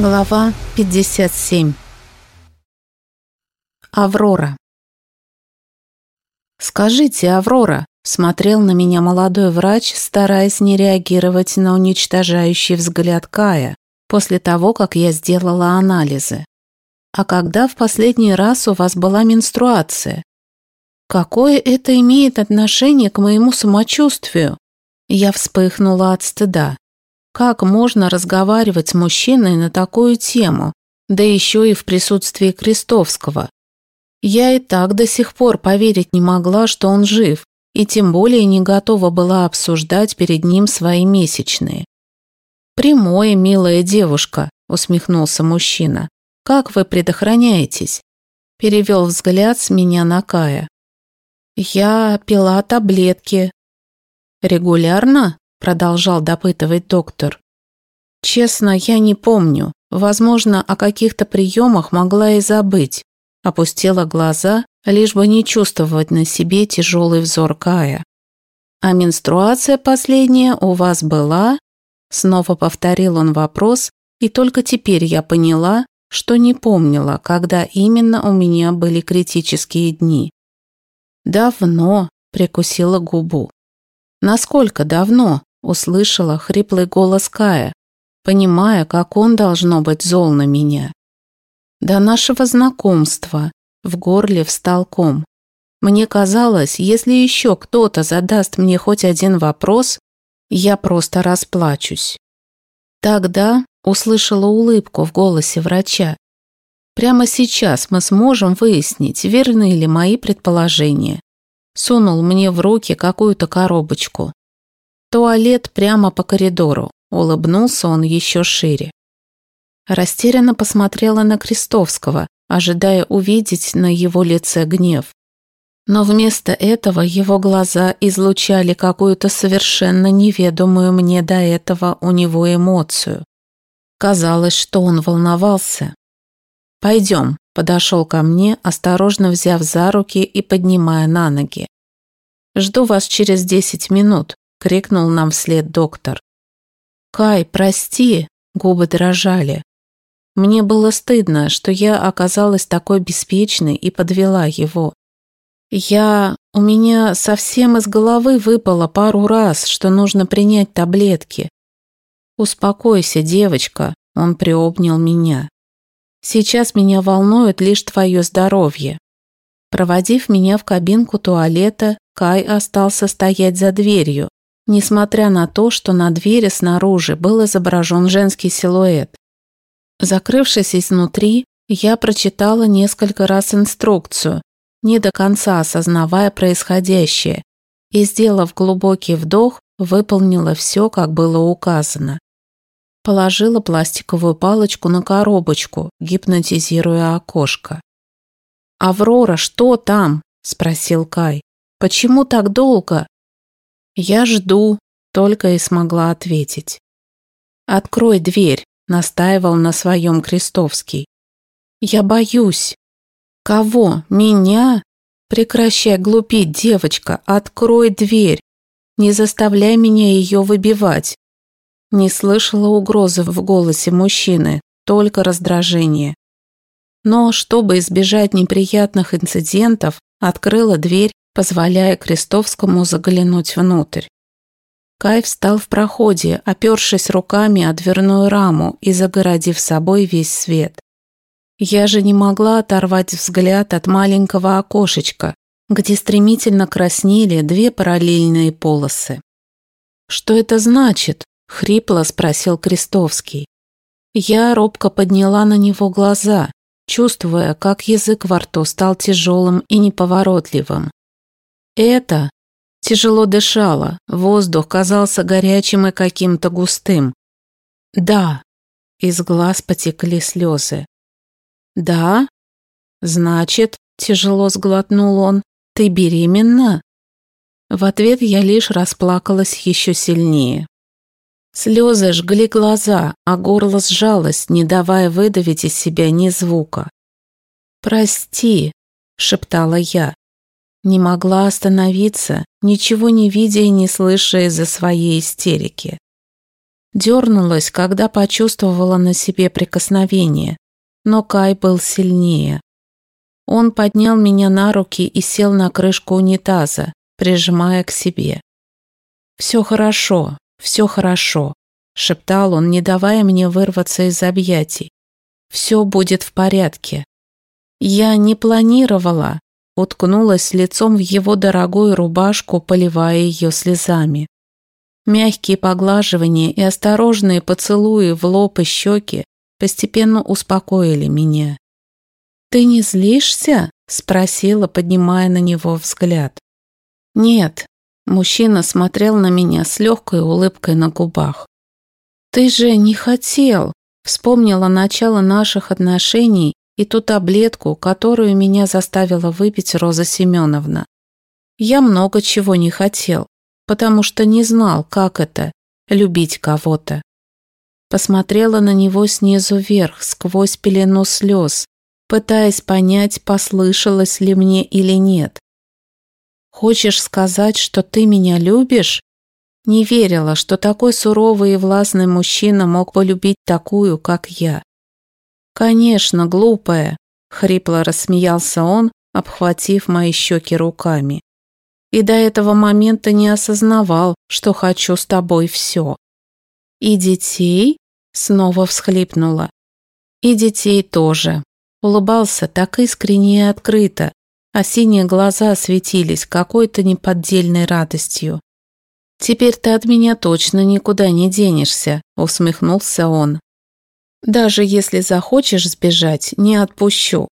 Глава 57 Аврора «Скажите, Аврора», — смотрел на меня молодой врач, стараясь не реагировать на уничтожающий взгляд Кая после того, как я сделала анализы. «А когда в последний раз у вас была менструация? Какое это имеет отношение к моему самочувствию?» Я вспыхнула от стыда. Как можно разговаривать с мужчиной на такую тему, да еще и в присутствии Крестовского? Я и так до сих пор поверить не могла, что он жив, и тем более не готова была обсуждать перед ним свои месячные. «Прямое, милая девушка», — усмехнулся мужчина. «Как вы предохраняетесь?» Перевел взгляд с меня на Кая. «Я пила таблетки». «Регулярно?» Продолжал допытывать доктор. Честно, я не помню. Возможно, о каких-то приемах могла и забыть. Опустила глаза, лишь бы не чувствовать на себе тяжелый взор Кая. «А менструация последняя у вас была?» Снова повторил он вопрос, и только теперь я поняла, что не помнила, когда именно у меня были критические дни. «Давно», – прикусила губу. «Насколько давно?» Услышала хриплый голос Кая, понимая, как он должно быть зол на меня. До нашего знакомства в горле встал ком. Мне казалось, если еще кто-то задаст мне хоть один вопрос, я просто расплачусь. Тогда услышала улыбку в голосе врача. Прямо сейчас мы сможем выяснить, верны ли мои предположения. Сунул мне в руки какую-то коробочку. Туалет прямо по коридору. Улыбнулся он еще шире. Растерянно посмотрела на Крестовского, ожидая увидеть на его лице гнев. Но вместо этого его глаза излучали какую-то совершенно неведомую мне до этого у него эмоцию. Казалось, что он волновался. «Пойдем», – подошел ко мне, осторожно взяв за руки и поднимая на ноги. «Жду вас через десять минут», — крикнул нам вслед доктор. «Кай, прости!» — губы дрожали. Мне было стыдно, что я оказалась такой беспечной и подвела его. Я... У меня совсем из головы выпало пару раз, что нужно принять таблетки. «Успокойся, девочка», — он приобнял меня. «Сейчас меня волнует лишь твое здоровье». Проводив меня в кабинку туалета, Кай остался стоять за дверью, несмотря на то, что на двери снаружи был изображен женский силуэт. Закрывшись изнутри, я прочитала несколько раз инструкцию, не до конца осознавая происходящее, и, сделав глубокий вдох, выполнила все, как было указано. Положила пластиковую палочку на коробочку, гипнотизируя окошко. «Аврора, что там?» – спросил Кай. «Почему так долго?» «Я жду», — только и смогла ответить. «Открой дверь», — настаивал на своем Крестовский. «Я боюсь». «Кого? Меня?» «Прекращай глупить, девочка, открой дверь. Не заставляй меня ее выбивать». Не слышала угрозы в голосе мужчины, только раздражение. Но, чтобы избежать неприятных инцидентов, открыла дверь позволяя Крестовскому заглянуть внутрь. Кай встал в проходе, опершись руками о дверную раму и загородив собой весь свет. Я же не могла оторвать взгляд от маленького окошечка, где стремительно краснели две параллельные полосы. «Что это значит?» — хрипло спросил Крестовский. Я робко подняла на него глаза, чувствуя, как язык во рту стал тяжелым и неповоротливым. Это тяжело дышала, воздух казался горячим и каким-то густым. Да, из глаз потекли слезы. Да? Значит, тяжело сглотнул он, ты беременна? В ответ я лишь расплакалась еще сильнее. Слезы жгли глаза, а горло сжалось, не давая выдавить из себя ни звука. «Прости», — шептала я, не могла остановиться, ничего не видя и не слыша из-за своей истерики. Дернулась, когда почувствовала на себе прикосновение, но Кай был сильнее. Он поднял меня на руки и сел на крышку унитаза, прижимая к себе. «Все хорошо, все хорошо», — шептал он, не давая мне вырваться из объятий. «Все будет в порядке». Я не планировала, уткнулась лицом в его дорогую рубашку, поливая ее слезами. Мягкие поглаживания и осторожные поцелуи в лоб и щеки постепенно успокоили меня. «Ты не злишься?» – спросила, поднимая на него взгляд. «Нет», – мужчина смотрел на меня с легкой улыбкой на губах. «Ты же не хотел!» – вспомнила начало наших отношений и ту таблетку, которую меня заставила выпить Роза Семеновна. Я много чего не хотел, потому что не знал, как это – любить кого-то. Посмотрела на него снизу вверх, сквозь пелену слез, пытаясь понять, послышалось ли мне или нет. «Хочешь сказать, что ты меня любишь?» Не верила, что такой суровый и властный мужчина мог полюбить такую, как я. «Конечно, глупая», — хрипло рассмеялся он, обхватив мои щеки руками. «И до этого момента не осознавал, что хочу с тобой все». «И детей?» — снова всхлипнула. «И детей тоже». Улыбался так искренне и открыто, а синие глаза светились какой-то неподдельной радостью. «Теперь ты от меня точно никуда не денешься», — усмехнулся он. Даже если захочешь сбежать, не отпущу.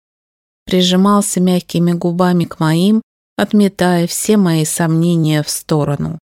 Прижимался мягкими губами к моим, отметая все мои сомнения в сторону.